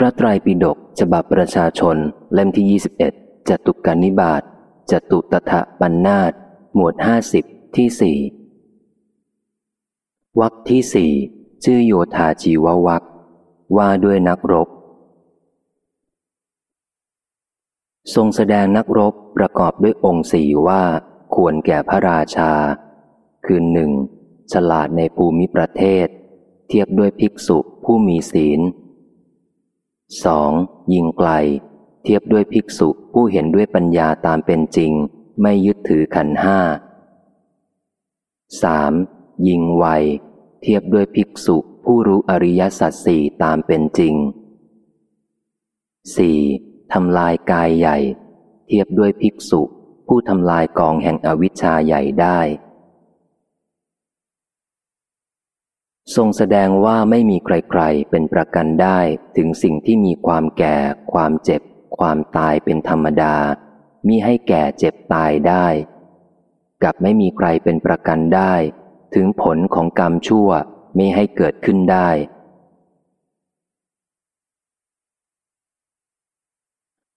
พระไตรปิฎกฉบับประชาชนเล่มที่ 21จตุกานิบาตจตุตถะปันนาตหมวดห้าสิบที่สี่วักที่สี่ชื่อโยธาจีววักว่าด้วยนักรบ ทรงแสดงนักรบประกอบด้วยองค์สี่ว่าควรแก่พระราชา คือหนึ่งฉลาดในภูมิประเทศ เทียบด้วยภิกษุผู้มีศีล สองยิงไกล เทียบด้วยภิกษุผู้เห็นด้วยปัญญาตามเป็นจริง ไม่ยึดถือขันห้าสามยิงไว เทียบด้วยภิกษุผู้รู้อริยสัจสี่ตามเป็นจริงสี่ทำลายกายใหญ่ เทียบด้วยภิกษุ ผู้ทำลายกองแห่งอวิชชาใหญ่ได้ ทรงแสดงว่าไม่มีใครๆเป็นประกันได้ถึงสิ่งที่มีความแก่ ความเจ็บ ความตายเป็นธรรมดา มิให้แก่เจ็บตายได้ กับไม่มีใครเป็นประกันได้ ถึงผลของกรรมชั่วไม่ให้เกิดขึ้นได้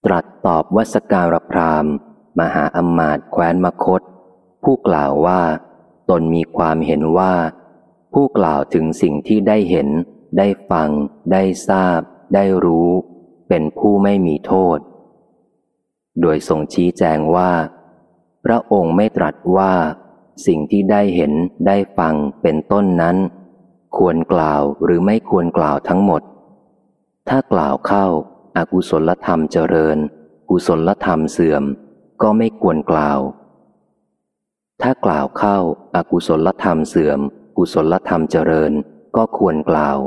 ตรัสตอบวัสการพรามมหาอมาตย์แคว้นมคต ผู้กล่าวว่า ตนมีความเห็นว่า ผู้กล่าวถึงสิ่งที่ได้เห็น ได้ฟัง ได้ทราบ ได้รู้ เป็นผู้ไม่มีโทษ โดยทรงชี้แจงว่า พระองค์ไม่ตรัสว่า สิ่งที่ได้เห็นได้ฟังเป็นต้นนั้น ควรกล่าวหรือไม่ควรกล่าวทั้งหมด ถ้ากล่าวเข้าอากุศลธรรมเจริญ กุศลธรรมเสื่อม ก็ไม่ควรกล่าว ถ้ากล่าวเข้าอากุศลธรรมเสื่อม กุศลธรรมเจริญก็ควรกล่าว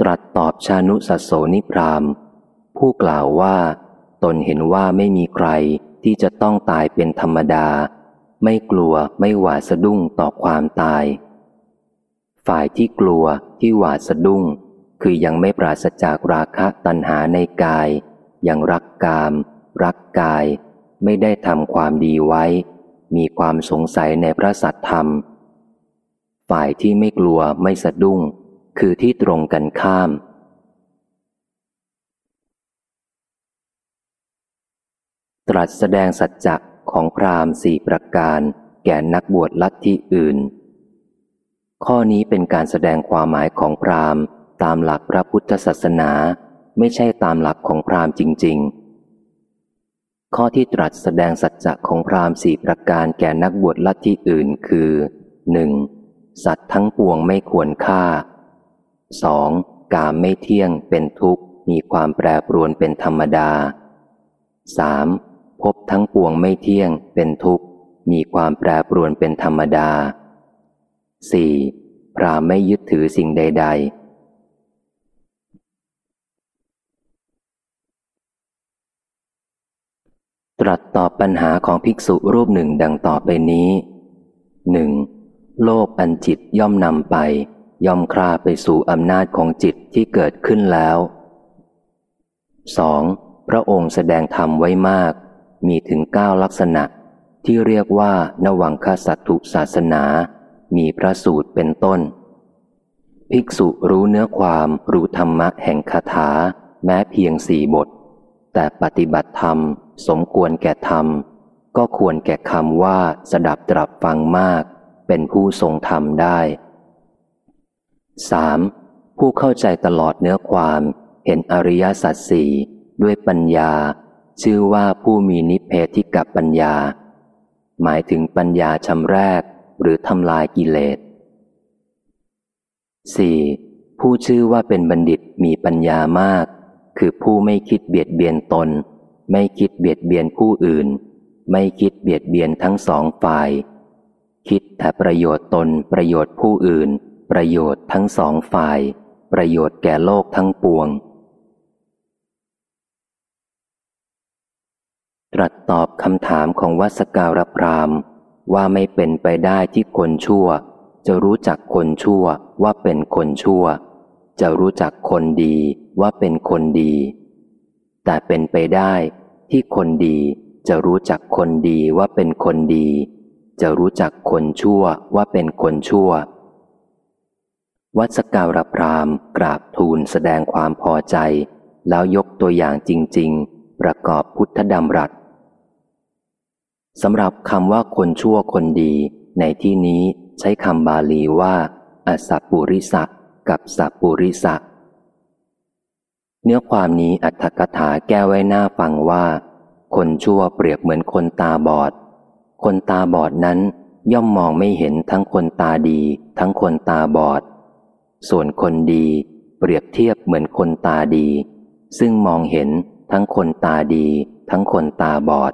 ตรัสตอบชานุสัสโสนิพราม ผู้กล่าวว่า ตนเห็นว่าไม่มีใครที่จะต้องตายเป็นธรรมดา ไม่กลัวไม่หวาดสะดุ้งต่อความตาย ฝ่ายที่กลัวที่หวาดสะดุ้ง คือยังไม่ปราศจากราคะตัณหาในกาย ยังรักกาม รักกาย ไม่ได้ทำความดีไว้ มีความสงสัยในพระสัตธรรม ฝ่ายที่ไม่กลัวไม่สะดุ้ง คือที่ตรงกันข้าม ตรัสแสดงสัจจะของพราหมณ์สี่ประการ แก่นักบวชลัทธิอื่น ข้อนี้เป็นการแสดงความหมายของพราหมณ์ ตามหลักพระพุทธศาสนา ไม่ใช่ตามหลักของพราหมณ์จริง ๆ ข้อที่ตรัสแสดงสัจจะของพราหมณ์สี่ประการแก่นักบวชลัทธิอื่นคือหนึ่งสัตว์ทั้งปวงไม่ควรฆ่าสองกามไม่เที่ยงเป็นทุกข์ มีความแปรปรวนเป็นธรรมดาสามพบทั้งปวงไม่เที่ยงเป็นทุกข์ มีความแปรปรวนเป็นธรรมดาสี่พราหมณ์ไม่ยึดถือสิ่งใด ๆ ตรัสตอบปัญหาของภิกษุรูปหนึ่งดังต่อไปนี้หนึ่งโลกอันจิตย่อมนำไป ย่อมคลาไปสู่อำนาจของจิตที่เกิดขึ้นแล้ว 2. พระองค์แสดงธรรมไว้มาก มีถึงเก้าลักษณะ ที่เรียกว่านวังคสัตถุศาสนา มีพระสูตรเป็นต้น ภิกษุรู้เนื้อความรู้ธรรมะแห่งคาถา แม้เพียงสี่บท แต่ปฏิบัติธรรม สมควรแก่ธรรม ก็ควรแก่คำว่าสดับตรับฟังมาก เป็นผู้ทรงธรรมได้ 3. ผู้เข้าใจตลอดเนื้อความเห็นอริยสัจสี่ด้วยปัญญา ชื่อว่าผู้มีนิเพธิกับปัญญา หมายถึงปัญญาชำแรกหรือทำลายกิเลส 4. ผู้ชื่อว่าเป็นบัณฑิตมีปัญญามาก คือผู้ไม่คิดเบียดเบียนตน ไม่คิดเบียดเบียนผู้อื่น ไม่คิดเบียดเบียนทั้งสองฝ่าย คิดแต่ประโยชน์ตนประโยชน์ผู้อื่น ประโยชน์ทั้งสองฝ่าย ประโยชน์แก่โลกทั้งปวง ตรัสตอบคำถามของวัสการพรามว่าไม่เป็นไปได้ที่คนชั่ว จะรู้จักคนชั่วว่าเป็นคนชั่ว จะรู้จักคนดี ว่าเป็นคนดี แต่เป็นไปได้ที่คนดีจะรู้จักคนดีว่าเป็นคนดี จะรู้จักคนชั่วว่าเป็นคนชั่ว วัสการพรามกราบทูลแสดงความพอใจ แล้วยกตัวอย่างจริง ๆ ประกอบพุทธดำรัสสำหรับคำว่าคนชั่วคนดี ในที่นี้ใช้คำบาลีว่าอสัปุริสะกับสัปุริสะ เนื้อความนี้อัตถกถาแก้ไว้หน้าฟังว่า คนชั่วเปรียบเหมือนคนตาบอด คนตาบอดนั้นย่อมมองไม่เห็นทั้งคนตาดี ทั้งคนตาบอด ส่วนคนดี เปรียบเทียบเหมือนคนตาดี ซึ่งมองเห็นทั้งคนตาดี ทั้งคนตาบอด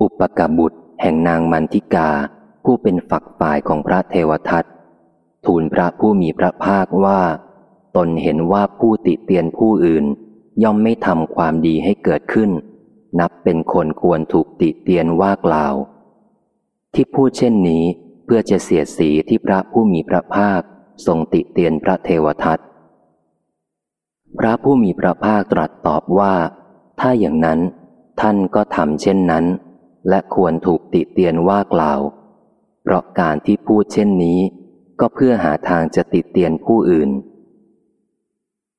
อุปกบุตรแห่งนางมันทิกา ผู้เป็นฝักฝ่ายของพระเทวทัตทูลพระผู้มีพระภาคว่า ตนเห็นว่าผู้ติเตียนผู้อื่น ย่อมไม่ทำความดีให้เกิดขึ้น นับเป็นคนควรถูกติเตียนว่ากล่าว ที่พูดเช่นนี้เพื่อจะเสียสีที่พระผู้มีพระภาคทรงติเตียนพระเทวทัตพระผู้มีพระภาคตรัสตอบว่า ถ้าอย่างนั้น ท่านก็ทำเช่นนั้น และควรถูกติเตียนว่ากล่าว เพราะการที่พูดเช่นนี้ ก็เพื่อหาทางจะติดเตียนผู้อื่น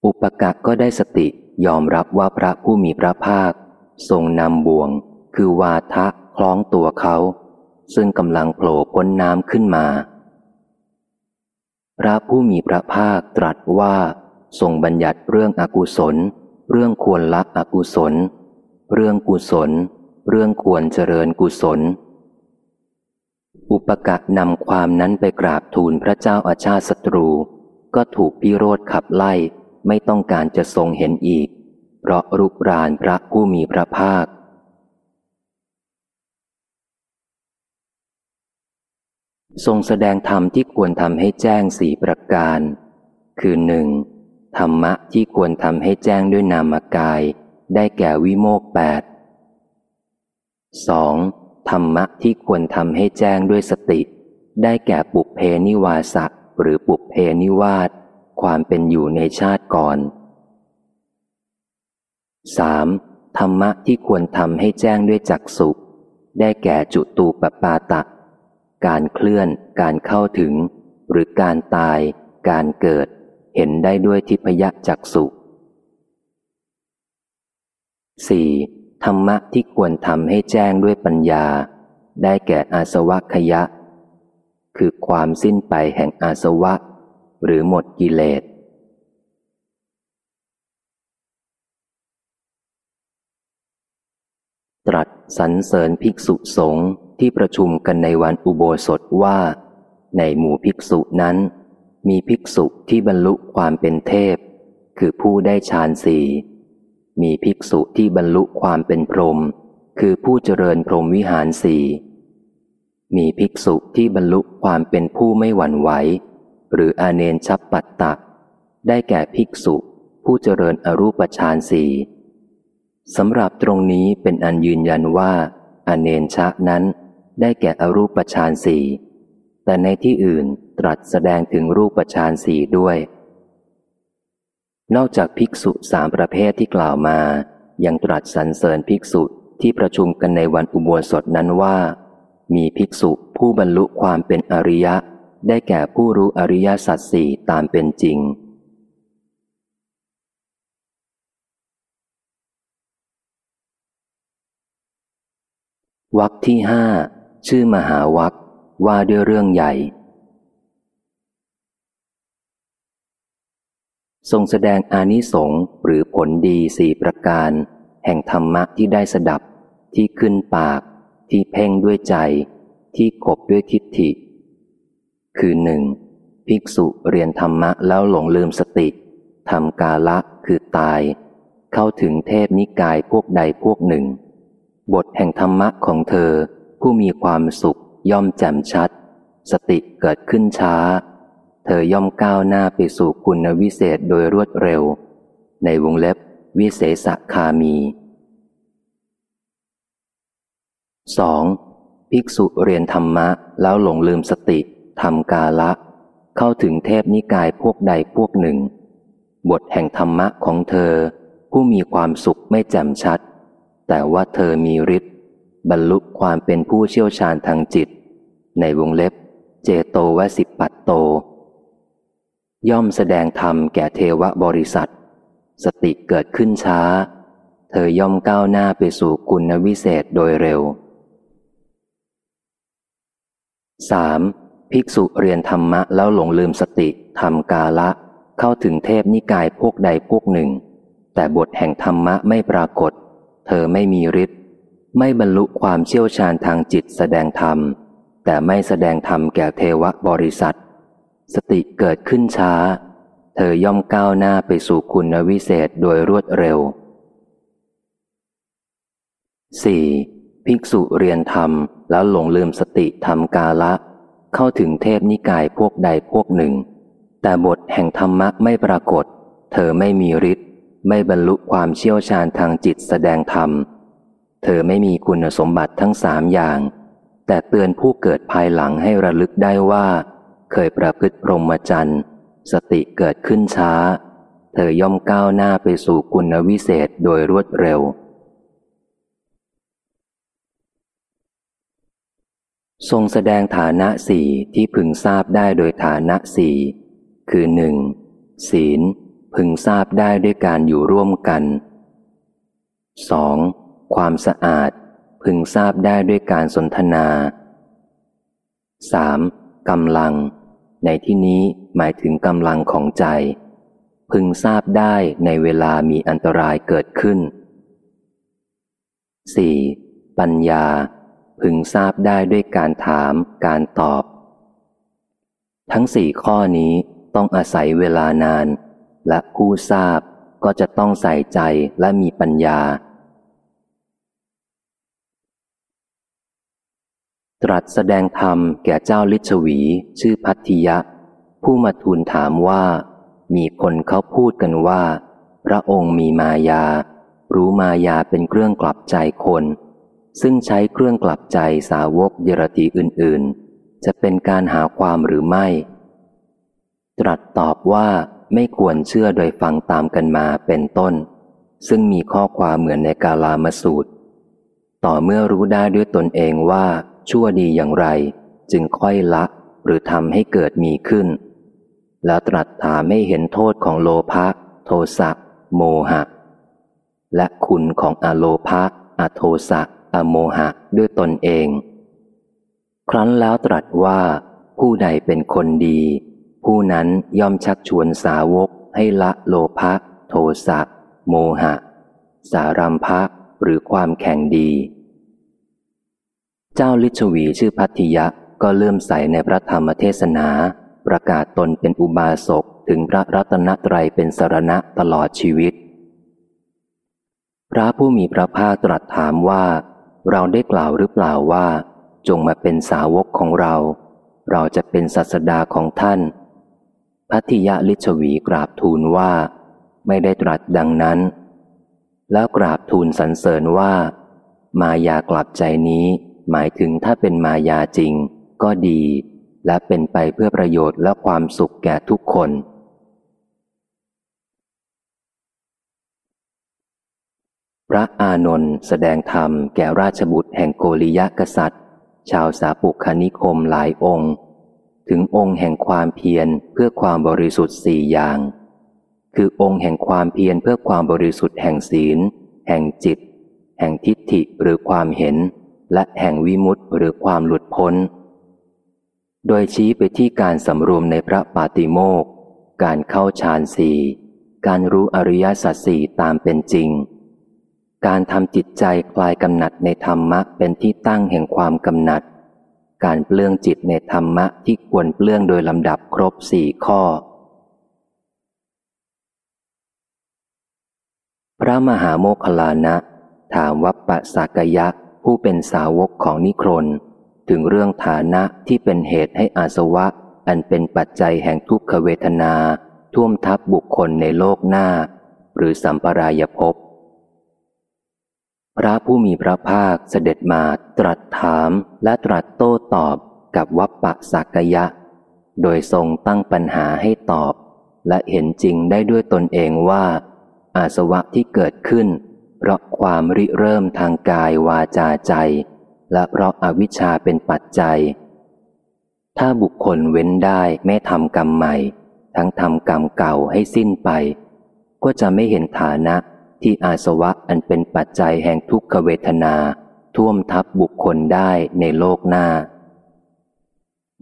อุปกะก็ได้สติยอมรับว่าพระผู้มีพระภาค ทรงนำบ่วง คือวาทะคล้องตัวเขา ซึ่งกำลังโผล่พ้นน้ำขึ้นมา พระผู้มีพระภาคตรัสว่า ทรงบัญญัติเรื่องอกุศล เรื่องควรละอกุศล เรื่องกุศล เรื่องควรเจริญกุศล อุปกะนำความนั้นไปกราบทูลพระเจ้าอาชาติศัตรู ก็ถูกพิโรธขับไล่ไม่ต้องการจะทรงเห็นอีก เพราะรุกรานพระผู้มีพระภาค ทรงแสดงธรรมที่ควรทำให้แจ้งสี่ประการ คือหนึ่งธรรมะที่ควรทำให้แจ้งด้วยนามกาย ได้แก่วิโมกแปดสอง ธรรมะที่ควรทำให้แจ้งด้วยสติ ได้แก่ปุเพนิวาสะหรือปุเพนิวาสความเป็นอยู่ในชาติก่อน 3. ธรรมะที่ควรทำให้แจ้งด้วยจักสุได้แก่จุตูปปาตะ การเคลื่อน การเข้าถึง หรือการตาย การเกิด เห็นได้ด้วยทิพยจักสุ 4. ธรรมะที่ควรทำให้แจ้งด้วยปัญญา ได้แก่อาสวะขยะ คือความสิ้นไปแห่งอาสวะ หรือหมดกิเลส ตรัสสรรเสริญภิกษุสงฆ์ที่ประชุมกันในวันอุโบสถว่า ในหมู่ภิกษุนั้น มีภิกษุที่บรรลุความเป็นเทพ คือผู้ได้ฌานสี่ มีภิกษุที่บรรลุความเป็นพรหมคือผู้เจริญพรหมวิหารสี่มีภิกษุที่บรรลุความเป็นผู้ไม่หวั่นไหว หรืออาเนนชับปัตตะ ได้แก่ภิกษุ ผู้เจริญอรูปฌานสี่สำหรับตรงนี้เป็นอันยืนยันว่าอเนนชะนั้นได้แก่อรูปฌานสี่แต่ในที่อื่นตรัสแสดงถึงรูปฌานสี่ด้วย นอกจากภิกษุสามประเภทที่กล่าวมา ยังตรัสสรรเสริญภิกษุที่ประชุมกันในวันอุโบสถนั้นว่า มีภิกษุผู้บรรลุความเป็นอริยะ ได้แก่ผู้รู้อริยสัจสี่ตามเป็นจริง วักที่ห้าชื่อมหาวักว่าด้วยเรื่องใหญ่ ทรงแสดงอานิสงส์หรือผลดีสี่ประการ แห่งธรรมะที่ได้สดับ ที่ขึ้นปาก ที่เพ่งด้วยใจ ที่ขบด้วยทิฏฐิ คือหนึ่งภิกษุเรียนธรรมะแล้วหลงลืมสติทำกาละคือตาย เข้าถึงเทพนิกายพวกใดพวกหนึ่ง บทแห่งธรรมะของเธอ ผู้มีความสุขย่อมแจ่มชัด สติเกิดขึ้นช้า ธอย่อมก้าวหน้าไปสู่คุณวิเศษโดยรวดเร็ว ในวงเล็บวิเศษคามี 2. ภิกษุเรียนธรรมะแล้วหลงลืมสติทำกาละ เข้าถึงเทพนิกายพวกใดพวกหนึ่ง บทแห่งธรรมะของเธอ ผู้มีความสุขไม่แจ่มชัด แต่ว่าเธอมีฤทธิ์บรรลุความเป็นผู้เชี่ยวชาญทางจิต ในวงเล็บ เจโตวสิปัตโต ย่อมแสดงธรรมแก่เทวบริษัท สติเกิดขึ้นช้า เธอย่อมก้าวหน้าไปสู่คุณวิเศษโดยเร็ว 3. ภิกษุเรียนธรรมะแล้วหลงลืมสติทำกาละ เข้าถึงเทพนิกายพวกใดพวกหนึ่ง แต่บทแห่งธรรมะไม่ปรากฏ เธอไม่มีฤทธิ์ไม่บรรลุความเชี่ยวชาญทางจิตแสดงธรรม แต่ไม่แสดงธรรมแก่เทวบริษัท สติเกิดขึ้นช้า เธอย่อมก้าวหน้าไปสู่คุณวิเศษโดยรวดเร็ว 4. ภิกษุเรียนธรรมแล้วหลงลืมสติทำกาละ เข้าถึงเทพนิกายพวกใดพวกหนึ่ง แต่บทแห่งธรรมะไม่ปรากฏ เธอไม่มีฤทธิ์ไม่บรรลุความเชี่ยวชาญทางจิตแสดงธรรม เธอไม่มีคุณสมบัติทั้งสามอย่าง แต่เตือนผู้เกิดภายหลังให้ระลึกได้ว่า เคยประพฤติพรหมจรรย์สติเกิดขึ้นช้า เธอย่อมก้าวหน้าไปสู่คุณวิเศษโดยรวดเร็ว ทรงแสดงฐานะสี่ที่พึงทราบได้โดยฐานะสี่คือหนึ่งศีลพึงทราบได้ด้วยการอยู่ร่วมกัน 2. ความสะอาดพึงทราบได้ด้วยการสนทนา 3. กำลัง ในที่นี้หมายถึงกำลังของใจ พึงทราบได้ในเวลามีอันตรายเกิดขึ้น 4. ปัญญา พึงทราบได้ด้วยการถามการตอบ ทั้งสี่ข้อนี้ต้องอาศัยเวลานาน และผู้ทราบก็จะต้องใส่ใจและมีปัญญา ตรัสแสดงธรรมแก่เจ้าลิชวี ชื่อพัทธิยะ ผู้มาทูลถามว่า มีคนเขาพูดกันว่า พระองค์มีมายา รู้มายาเป็นเครื่องกลับใจคน ซึ่งใช้เครื่องกลับใจสาวกเยรตีอื่น ๆ จะเป็นการหาความหรือไม่ ตรัสตอบว่าไม่ควรเชื่อโดยฟังตามกันมาเป็นต้น ซึ่งมีข้อความเหมือนในกาลามสูตร ต่อเมื่อรู้ได้ด้วยตนเองว่า ชั่วดีอย่างไร จึงค่อยละหรือทำให้เกิดมีขึ้น แล้วตรัสถามไม่เห็นโทษของโลภะโทสะโมหะ และคุณของอโลภะอโทสะอโมหะด้วยตนเอง ครั้นแล้วตรัสว่า ผู้ใดเป็นคนดี ผู้นั้นย่อมชักชวนสาวกให้ละโลภะโทสะโมหะ สารัมภะหรือความแข่งดี เจ้าลิชวีชื่อพัทยะก็เลื่อมใสในพระธรรมเทศนา ประกาศตนเป็นอุบาสกถึงพระรัตนตรัยเป็นสารณะตลอดชีวิต พระผู้มีพระภาคตรัสถามว่า เราได้กล่าวหรือเปล่าว่า จงมาเป็นสาวกของเรา เราจะเป็นศาสดาของท่าน พัทยาลิชวีกราบทูลว่า ไม่ได้ตรัสดังนั้น แล้วกราบทูลสรรเสริญว่า มายากลับใจนี้ หมายถึงถ้าเป็นมายาจริง ก็ดี และเป็นไปเพื่อประโยชน์และความสุขแก่ทุกคน พระอานนท์แสดงธรรมแก่ราชบุตรแห่งโกริยะกษัตริย์ ชาวสาปุคนิคมหลายองค์ ถึงองค์แห่งความเพียรเพื่อความบริสุทธิ์สี่อย่าง คือองค์แห่งความเพียรเพื่อความบริสุทธิ์แห่งศีล แห่งจิต แห่งทิฏฐิหรือความเห็น และแห่งวิมุตติหรือความหลุดพ้น โดยชี้ไปที่การสำรวมในพระปาติโมกการเข้าฌานสี่การรู้อริยสัจสี่ตามเป็นจริง การทำจิตใจคลายกำหนัดในธรรมะเป็นที่ตั้งแห่งความกำหนัด การเปลื้องจิตในธรรมะที่ควรเปลื้องโดยลำดับครบสี่ข้อ พระมหาโมคลานะ ถามวัปปะสากยะ ผู้เป็นสาวกของนิครน ถึงเรื่องฐานะที่เป็นเหตุให้อาสวะ อันเป็นปัจจัยแห่งทุกขเวทนา ท่วมทับบุคคลในโลกหน้า หรือสัมปรายภพพระผู้มีพระภาคเสด็จมาตรัสถามและตรัสโต้ตอบกับวัปปะสักยะ โดยทรงตั้งปัญหาให้ตอบ และเห็นจริงได้ด้วยตนเองว่า อาสวะที่เกิดขึ้น เพราะความริเริ่มทางกายวาจาใจ และเพราะอาวิชชาเป็นปัจจัย ถ้าบุคคลเว้นได้ไม่ทำกรรมใหม่ ทั้งทำกรรมเก่าให้สิ้นไป ก็จะไม่เห็นฐานะที่อาสวะอันเป็นปัจจัยแห่งทุกขเวทนา ท่วมทับบุคคลได้ในโลกหน้า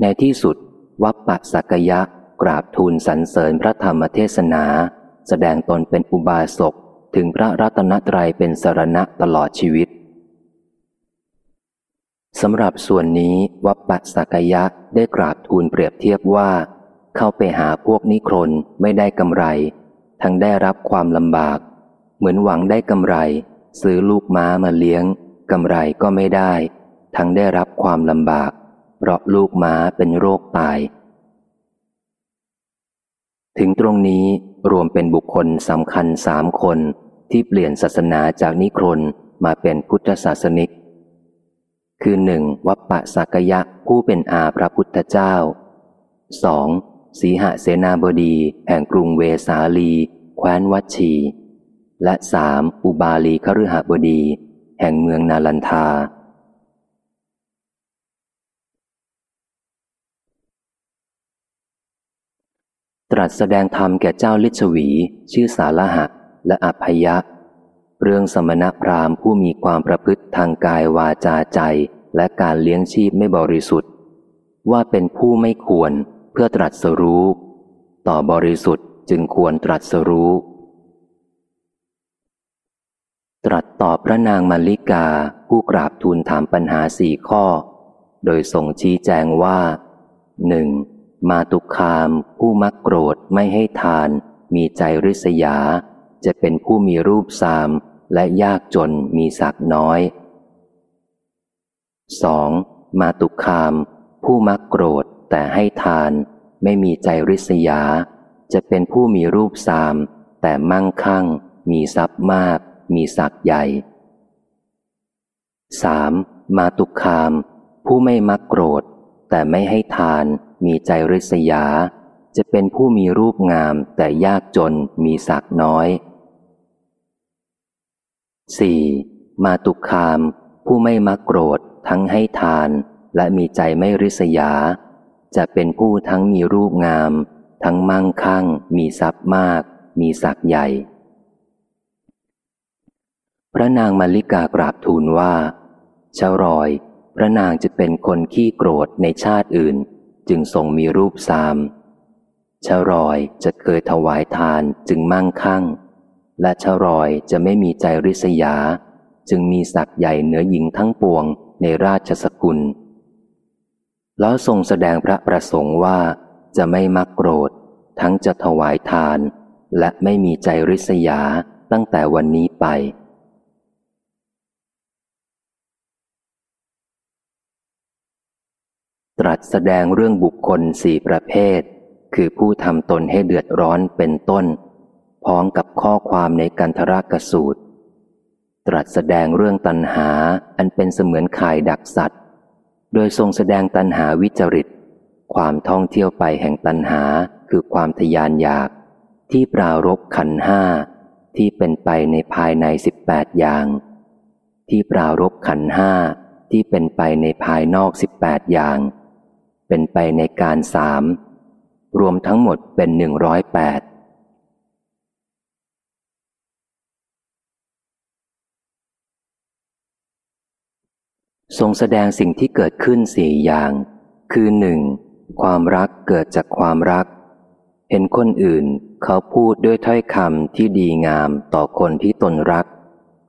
ในที่สุด วัปปะสักยะกราบทูลสรรเสริญพระธรรมเทศนา แสดงตนเป็นอุบาสก ถึงพระรัตนตรัยเป็นสรณะตลอดชีวิตสำหรับส่วนนี้วัปปะสักยะได้กราบทูลเปรียบเทียบว่า เข้าไปหาพวกนิครนไม่ได้กำไร ทั้งได้รับความลำบาก เหมือนหวังได้กำไร ซื้อลูกม้ามาเลี้ยงกำไรก็ไม่ได้ ทั้งได้รับความลำบาก เพราะลูกม้าเป็นโรคตาย ถึงตรงนี้ รวมเป็นบุคคลสำคัญสามคนที่เปลี่ยนศาสนาจากนิครนมาเป็นพุทธศาสนิก คือหนึ่งวัปปะสักยะผู้เป็นอาพระพุทธเจ้าสองสีหเสนาบดีแห่งกรุงเวสาลี แคว้นวัชี และสามอุบาลีคฤหบดี แห่งเมืองนาลันทา ตรัสแสดงธรรมแก่เจ้าลิชวี ชื่อสาลหะ และอภยะ เรื่องสมณพราหมณ์ผู้มีความประพฤติทางกายวาจาใจ และการเลี้ยงชีพไม่บริสุทธิ์ ว่าเป็นผู้ไม่ควรเพื่อตรัสรู้ ต่อบริสุทธิ์จึงควรตรัสรู้ ตรัสตอบพระนางมาลิกาผู้กราบทูลถามปัญหาสี่ข้อ โดยส่งชี้แจงว่าหนึ่ง มาตุคามผู้มักโกรธไม่ให้ทาน มีใจริษยา จะเป็นผู้มีรูปสาม และยากจนมีศักน้อย 2. มาตุคาม ผู้มักโกรธแต่ให้ทาน ไม่มีใจริษยา จะเป็นผู้มีรูปสาม แต่มั่งคั่ง มีทรัพย์มาก มีศักใหญ่ 3. มาตุคาม ผู้ไม่มักโกรธ แต่ไม่ให้ทาน มีใจริษยา จะเป็นผู้มีรูปงามแต่ยากจนมีศักน้อย 4. มาตุคาม ผู้ไม่มักโกรธทั้งให้ทานและมีใจไม่ริษยา จะเป็นผู้ทั้งมีรูปงาม ทั้งมั่งคั่ง มีทรัพย์มาก มีศักใหญ่ พระนางมาริกากราบทูลว่าชารอย พระนางจะเป็นคนขี้โกรธในชาติอื่น จึงทรงมีรูปสามชรอยจะเคยถวายทานจึงมั่งคั่ง และชรอยจะไม่มีใจริษยา จึงมีศักย์ใหญ่เหนือหญิงทั้งปวงในราชสกุล แล้วทรงแสดงพระประสงค์ว่าจะไม่มักโกรธ ทั้งจะถวายทาน และไม่มีใจริษยาตั้งแต่วันนี้ไป ตรัสแสดงเรื่องบุคคลสี่ประเภท คือผู้ทำตนให้เดือดร้อนเป็นต้น พร้อมกับข้อความในกันทรกสูตร ตรัสแสดงเรื่องตัณหาอันเป็นเสมือนข่ายดักสัตว์ โดยทรงแสดงตัณหาวิจริต ความท่องเที่ยวไปแห่งตัณหาคือความทยานอยาก ที่ปรารบขันห้าที่เป็นไปในภายในสิบแปดอย่าง ที่ปรารบขันห้าที่เป็นไปในภายนอกสิบแปดอย่าง เป็นไปในการสามรวมทั้งหมดเป็นหนึ่งร้อยแปดทรงแสดงสิ่งที่เกิดขึ้นสี่อย่าง คือหนึ่งความรักเกิดจากความรัก เห็นคนอื่นเขาพูดด้วยถ้อยคำที่ดีงามต่อคนที่ตนรัก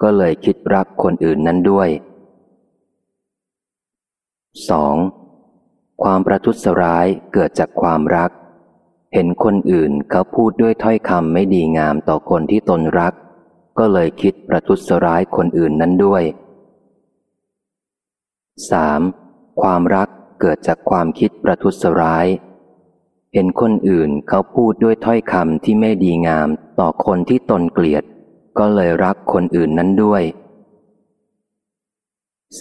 ก็เลยคิดรักคนอื่นนั้นด้วย 2. ความประทุษร้ายเกิดจากความรัก เห็นคนอื่นเขาพูดด้วยถ้อยคำไม่ดีงามต่อคนที่ตนรัก ก็เลยคิดประทุษร้ายคนอื่นนั้นด้วย 3. ความรักเกิดจากความคิดประทุษร้าย เห็นคนอื่นเขาพูดด้วยถ้อยคำที่ไม่ดีงามต่อคนที่ตนเกลียด ก็เลยรักคนอื่นนั้นด้วย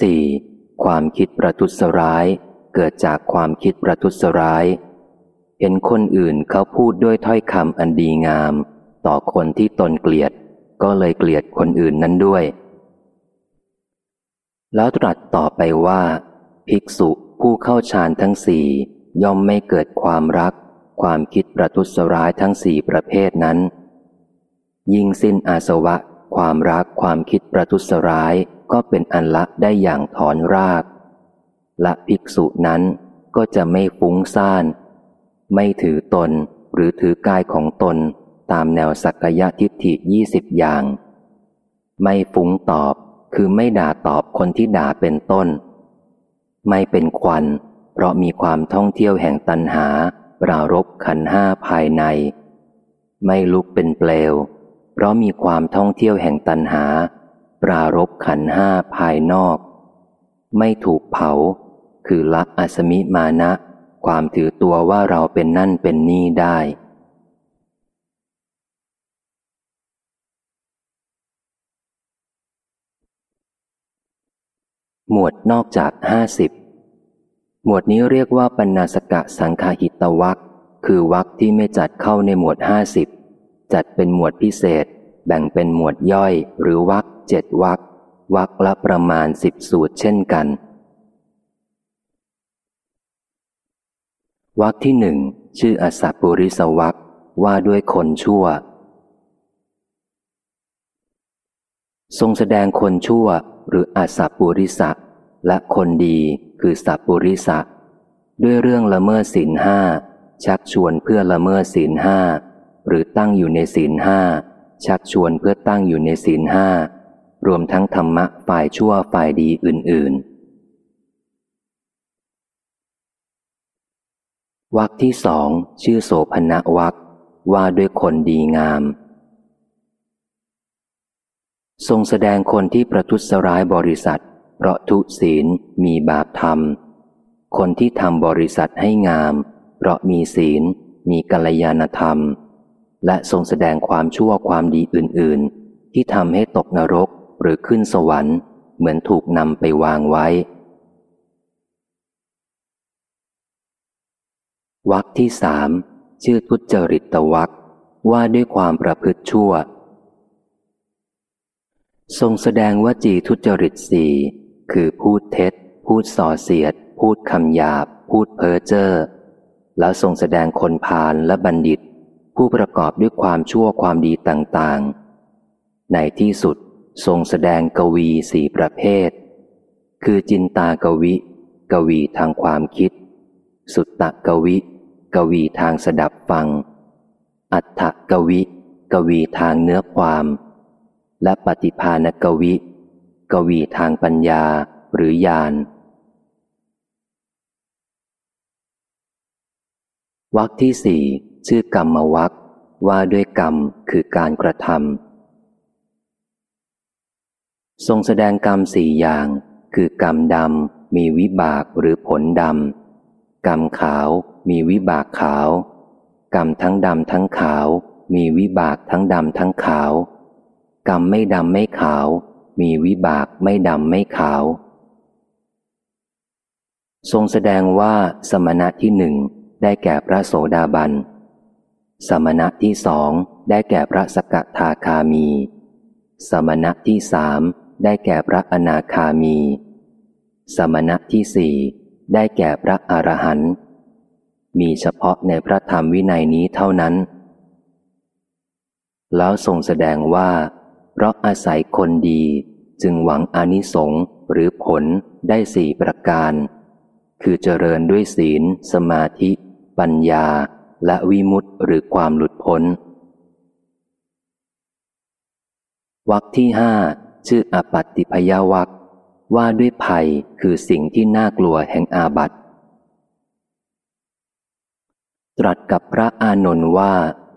4. ความคิดประทุษร้ายเเกิดจากความคิดประทุษร้าย เห็นคนอื่นเขาพูดด้วยถ้อยคำอันดีงาม ต่อคนที่ตนเกลียด ก็เลยเกลียดคนอื่นนั้นด้วย แล้วตรัสต่อไปว่า ภิกษุผู้เข้าฌานทั้งสี่ย่อมไม่เกิดความรัก ความคิดประทุษร้ายทั้งสี่ประเภทนั้น ยิ่งสิ้นอาสวะ ความรักความคิดประทุษร้ายก็เป็นอันละได้อย่างถอนราก และภิกษุนั้นก็จะไม่ฟุ้งซ่าน ไม่ถือตนหรือถือกายของตนตามแนวสักยะทิฏฐิยี่สิบอย่าง ไม่ฟุ้งตอบคือไม่ด่าตอบคนที่ด่าเป็นต้น ไม่เป็นควัน เพราะมีความท่องเที่ยวแห่งตันหา ปรารบขันห้าภายใน ไม่ลุกเป็นเปลว เพราะมีความท่องเที่ยวแห่งตันหา ปรารบขันห้าภายนอก ไม่ถูกเผา คือละอสมิมานะ ความถือตัวว่าเราเป็นนั่นเป็นนี่ได้ หมวดนอกจากห้าสิบหมวดนี้เรียกว่าปัญนาสกะสังคาหิตวักคือวักที่ไม่จัดเข้าในหมวดห้าสิบจัดเป็นหมวดพิเศษ แบ่งเป็นหมวดย่อยหรือวักเจ็ดวักวักละประมาณสิบสูตรเช่นกัน วักที่หนึ่งชื่ออสัปุริสวักว่าด้วยคนชั่ว ทรงแสดงคนชั่วหรืออาสัปุริสะและคนดีคือสัปุริสะด้วยเรื่องละเมิดศีลห้าชักชวนเพื่อละเมิดศีลห้าหรือตั้งอยู่ในศีลห้าชักชวนเพื่อตั้งอยู่ในศีลห้ารวมทั้งธรรมะฝ่ายชั่วฝ่ายดีอื่นๆ วักที่สองชื่อโสภณวักว่าด้วยคนดีงาม ทรงแสดงคนที่ประทุษร้ายบริษัท เพราะทุศีลมีบาปธรรม คนที่ทำบริษัทให้งาม เพราะมีศีล มีกัลยาณธรรม และทรงแสดงความชั่วความดีอื่น ๆ ที่ทำให้ตกนรกหรือขึ้นสวรรค์ เหมือนถูกนำไปวางไว้ วักที่สามชื่อทุจริตวักว่าด้วยความประพฤติชั่ว ทรงแสดงว่าจีทุจริตสี่คือพูดเท็จ พูดส่อเสียด พูดคำหยาบ พูดเพ้อเจ้อแล้วทรงแสดงคนพาลและบัณฑิต ผู้ประกอบด้วยความชั่วความดีต่างๆ ในที่สุดทรงแสดงกวีสี่ประเภท คือจินตากวิ กวีทางความคิด สุตตะกวิ กวีทางสดับฟัง อัฏฐกวิ กวีทางเนื้อความ และปฏิภาณกวิ กวีทางปัญญาหรือญาณวักที่สี่ชื่อกรรมวักว่าด้วยกรรมคือการกระทำทรงแสดงกรรมสี่อย่าง คือกรรมดำมีวิบากหรือผลดำ กรรมขาว มีวิบากขาว กรรมทั้งดำทั้งขาว มีวิบากทั้งดำทั้งขาว กรรมไม่ดำไม่ขาว มีวิบากไม่ดำไม่ขาว ทรงแสดงว่าสมณะที่หนึ่งได้แก่พระโสดาบัน สมณะที่สองได้แก่พระสกทาคามี สมณะที่สามได้แก่พระอนาคามี สมณะที่สี่ ได้แก่พระอรหันต์มีเฉพาะในพระธรรมวินัยนี้เท่านั้น แล้วทรงแสดงว่า เพราะอาศัยคนดีจึงหวังอนิสงส์หรือผลได้สี่ประการ คือเจริญด้วยศีล สมาธิ ปัญญา และวิมุตติหรือความหลุดพ้นวักที่ห้าชื่ออปัตติพยาวัก ว่าด้วยภัยคือสิ่งที่น่ากลัวแห่งอาบัติ ตรัสกับพระอานนท์ว่า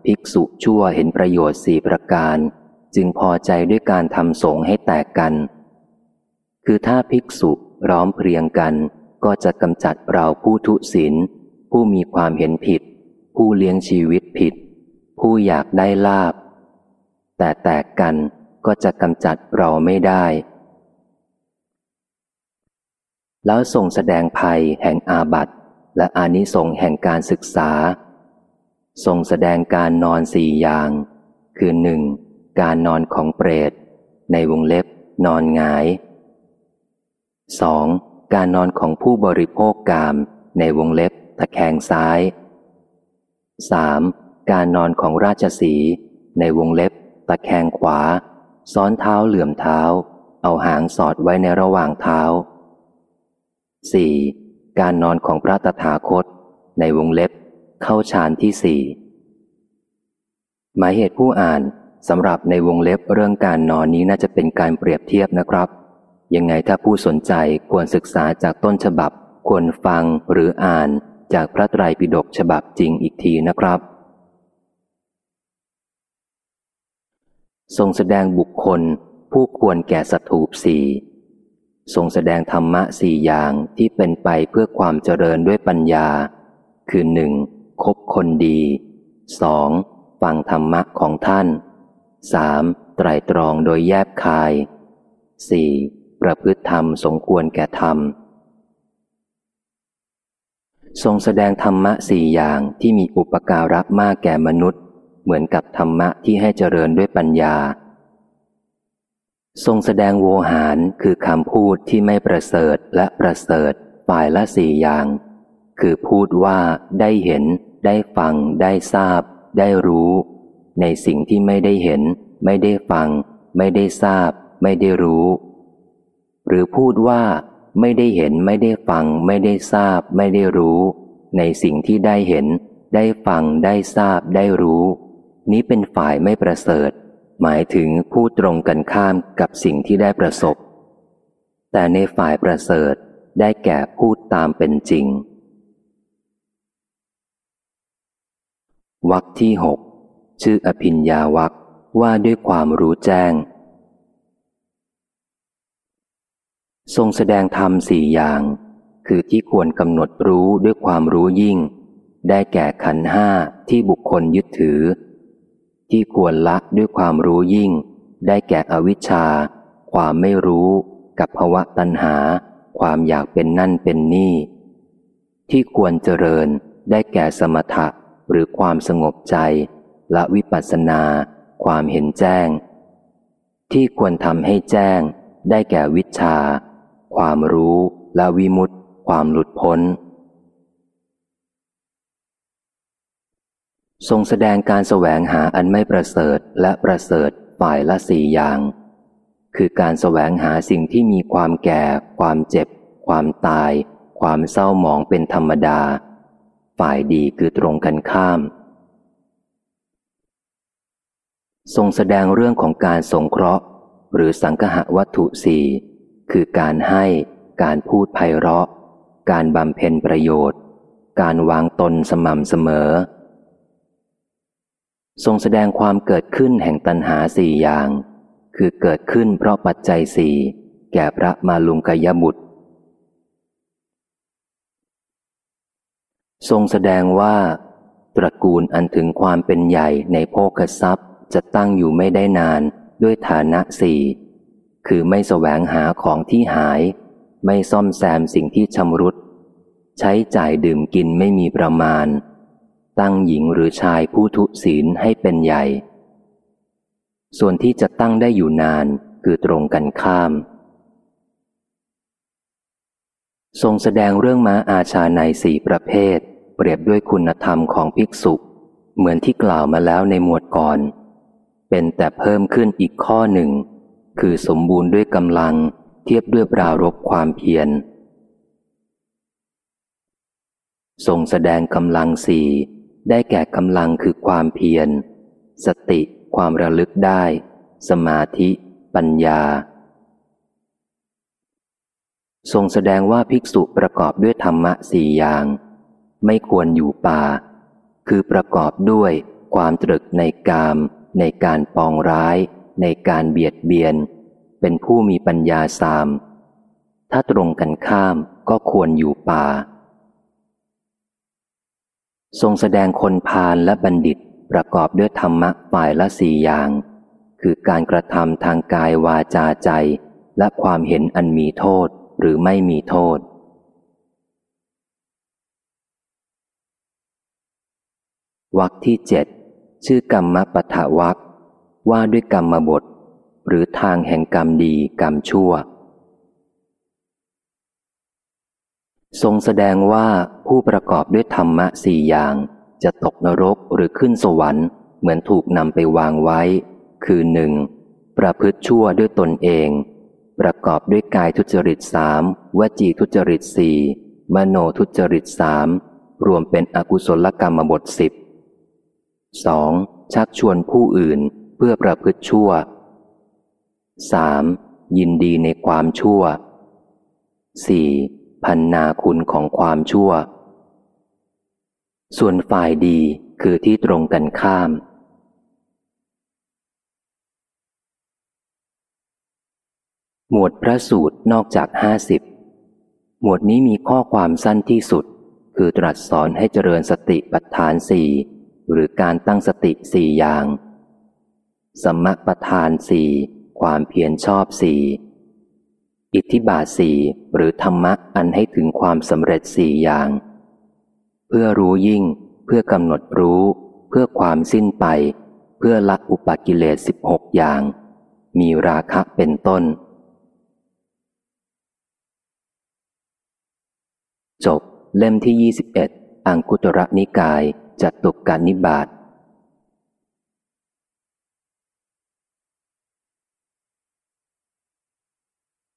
ภิกษุชั่วเห็นประโยชน์สี่ประการ จึงพอใจด้วยการทำสงให้แตกกัน คือถ้าภิกษุร้อมเพรียงกัน ก็จะกำจัดเราผู้ทุศีลผู้มีความเห็นผิด ผู้เลี้ยงชีวิตผิด ผู้อยากได้ลาบ แต่แตกกันก็จะกำจัดเราไม่ได้ แล้วส่งแสดงภัยแห่งอาบัติและอานิสงส์แห่งการศึกษาส่งแสดงการนอนสี่อย่าง คือหนึ่งการนอนของเปรต ในวงเล็บ นอนงาย 2. การนอนของผู้บริโภคกาม ในวงเล็บ ตะแคงซ้าย 3. การนอนของราชสี ในวงเล็บ ตะแคงขวา ซ้อนเท้าเหลื่อมเท้า เอาหางสอดไว้ในระหว่างเท้า 4. การนอนของพระตถาคต ในวงเล็บ เข้าฌานที่สี่หมายเหตุผู้อ่านสำหรับในวงเล็บเรื่องการนอนนี้น่าจะเป็นการเปรียบเทียบนะครับ ยังไงถ้าผู้สนใจควรศึกษาจากต้นฉบับ ควรฟังหรืออ่านจากพระไตรปิฎกฉบับจริงอีกทีนะครับ ทรงแสดงบุคคลผู้ควรแก่สัตถูปสี่ ทรงแสดงธรรมะสี่อย่างที่เป็นไปเพื่อความเจริญด้วยปัญญา คือหนึ่งคบคนดีสองฟังธรรมะของท่านสามไตรตรองโดยแยบคายสี่ประพฤติธรรมสมควรแก่ธรรม ทรงแสดงธรรมะสี่อย่างที่มีอุปการะมากแก่มนุษย์ เหมือนกับธรรมะที่ให้เจริญด้วยปัญญา ทรงแสดงโวหารคือคำพูดที่ไม่ประเสริฐและประเสริฐฝ่ายละสี่อย่าง คือพูดว่าได้เห็น ได้ฟัง ได้ทราบ ได้รู้ ในสิ่งที่ไม่ได้เห็น ไม่ได้ฟัง ไม่ได้ทราบ ไม่ได้รู้ หรือพูดว่าไม่ได้เห็นไม่ได้ฟัง ไม่ได้ทราบ ไม่ได้รู้ ในสิ่งที่ได้เห็น ได้ฟังได้ทราบได้รู้ นี้เป็นฝ่ายไม่ประเสริฐ หมายถึงพูดตรงกันข้ามกับสิ่งที่ได้ประสบ แต่ในฝ่ายประเสริฐได้แก่พูดตามเป็นจริงวักที่หกชื่ออภิญญาวักว่าด้วยความรู้แจ้ง ทรงแสดงธรรมสี่อย่าง คือที่ควรกำหนดรู้ด้วยความรู้ยิ่ง ได้แก่ขันห้าที่บุคคลยึดถือ ที่ควรละด้วยความรู้ยิ่ง ได้แก่อวิชชา ความไม่รู้ กับภวะตัณหา ความอยากเป็นนั่นเป็นนี่ ที่ควรเจริญได้แก่สมถะหรือความสงบใจ และวิปัสสนา ความเห็นแจ้ง ที่ควรทำให้แจ้ง ได้แก่วิชา ความรู้และวิมุตติ ความหลุดพ้น ทรงแสดงการแสวงหาอันไม่ประเสริฐและประเสริฐฝ่ายละสี่อย่าง คือการแสวงหาสิ่งที่มีความแก่ ความเจ็บ ความตาย ความเศร้าหมองเป็นธรรมดา ฝ่ายดีคือตรงกันข้าม ทรงแสดงเรื่องของการสงเคราะห์ หรือสังคหวัตถุสี่คือการให้ การพูดไพเราะ การบำเพ็ญประโยชน์ การวางตนสม่ำเสมอ ทรงแสดงความเกิดขึ้นแห่งตัณหาสี่อย่าง คือเกิดขึ้นเพราะปัจจัยสี่แก่พระมาลุงกยบุตร ทรงแสดงว่า ตระกูลอันถึงความเป็นใหญ่ในโภคทรัพย์จะตั้งอยู่ไม่ได้นานด้วยฐานะสี่คือไม่แสวงหาของที่หาย ไม่ซ่อมแซมสิ่งที่ชำรุด ใช้จ่ายดื่มกินไม่มีประมาณ ตั้งหญิงหรือชายผู้ทุศีลให้เป็นใหญ่ ส่วนที่จะตั้งได้อยู่นานคือตรงกันข้าม ทรงแสดงเรื่องม้าอาชาในสี่ประเภท เปรียบด้วยคุณธรรมของภิกษุ เหมือนที่กล่าวมาแล้วในหมวดก่อน เป็นแต่เพิ่มขึ้นอีกข้อหนึ่ง คือสมบูรณ์ด้วยกำลังเทียบด้วยปรารบความเพียรทรงแสดงกำลังสี่ ได้แก่กำลังคือความเพียร สติ ความระลึกได้ สมาธิ ปัญญา ทรงแสดงว่าภิกษุประกอบด้วยธรรมะสี่อย่าง ไม่ควรอยู่ป่า คือประกอบด้วยความตรึกในกาม ในการปองร้าย ในการเบียดเบียน เป็นผู้มีปัญญาสาม ถ้าตรงกันข้ามก็ควรอยู่ป่า ทรงแสดงคนพาลและบัณฑิตประกอบด้วยธรรมะฝ่ายละสี่อย่าง คือการกระทำทางกายวาจาใจ และความเห็นอันมีโทษหรือไม่มีโทษ วักที่เจ็ดชื่อกรรมปะทะวักว่าด้วยกรรมบท หรือทางแห่งกรรมดีกรรมชั่ว ทรงแสดงว่าผู้ประกอบด้วยธรรมะสี่อย่าง จะตกนรกหรือขึ้นสวรรค์ เหมือนถูกนำไปวางไว้ คือหนึ่งประพฤติชั่วด้วยตนเอง ประกอบด้วยกายทุจริตสามวจีทุจริตสี่มโนทุจริตสามรวมเป็นอกุศลกรรมบทสิบสองชักชวนผู้อื่นเพื่อประพฤติชั่วสามยินดีในความชั่วสี่ พันนาคุณของความชั่ว ส่วนฝ่ายดีคือที่ตรงกันข้าม หมวดพระสูตรนอกจากห้าสิบหมวดนี้มีข้อความสั้นที่สุด คือตรัสสอนให้เจริญสติปัฏฐานสี่หรือการตั้งสติสี่อย่าง สมะประทานสี่ความเพียรชอบสี่ อิทธิบาทสี่หรือธรรมะอันให้ถึงความสำเร็จสี่อย่าง เพื่อรู้ยิ่ง เพื่อกำหนดรู้ เพื่อความสิ้นไป เพื่อละอุปกิเลสสิบหกอย่าง มีราคะเป็นต้น จบเล่มที่21อังคุตระนิกายจัตุการนิบาต